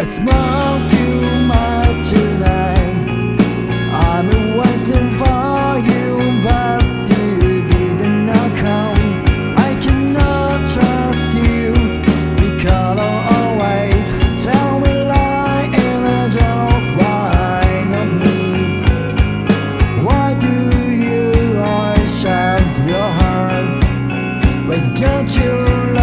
I smile too much tonight. I'm waiting for you, but you did not come. I cannot trust you because always tell me lie in a joke. Why me? Why do you always your heart? Why don't you?